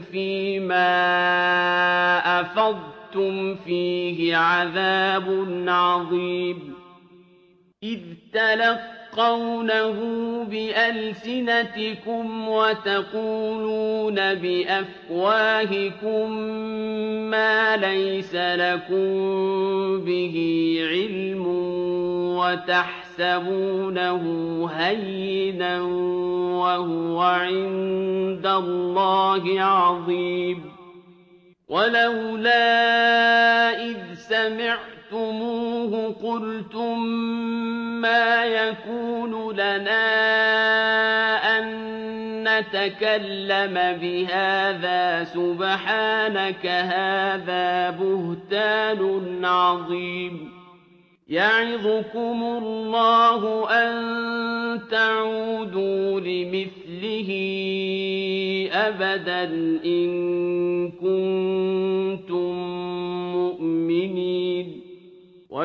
فِي مَا أَفَضْتُمْ فِيهِ عَذَابٌ عَظِيمٌ إِذْ تَلَقَّوْنَهُ بِأَلْسِنَتِكُمْ وَتَقُولُونَ بِأَفْوَاهِكُم مَّا لَيْسَ لَكُم بِهِ عِلْمٌ وَتَحْسَبُونَهُ هَيِّنًا وَهُوَ عِندَ اللَّهِ عَظِيمٌ وَلَوْلَا إِذْ سَمِعْتُمُوهُ قُلْتُم مَّا يَكُونُ لَنَا أَن نَّتَكَلَّمَ بِهَٰذَا سُبْحَانَكَ هَٰذَا بُهْتَانٌ عَظِيمٌ يَعِظُكُمُ اللَّهُ أَن تَعُودُوا لِمِثْلِهِ أَبَدًا إِن كُنتُم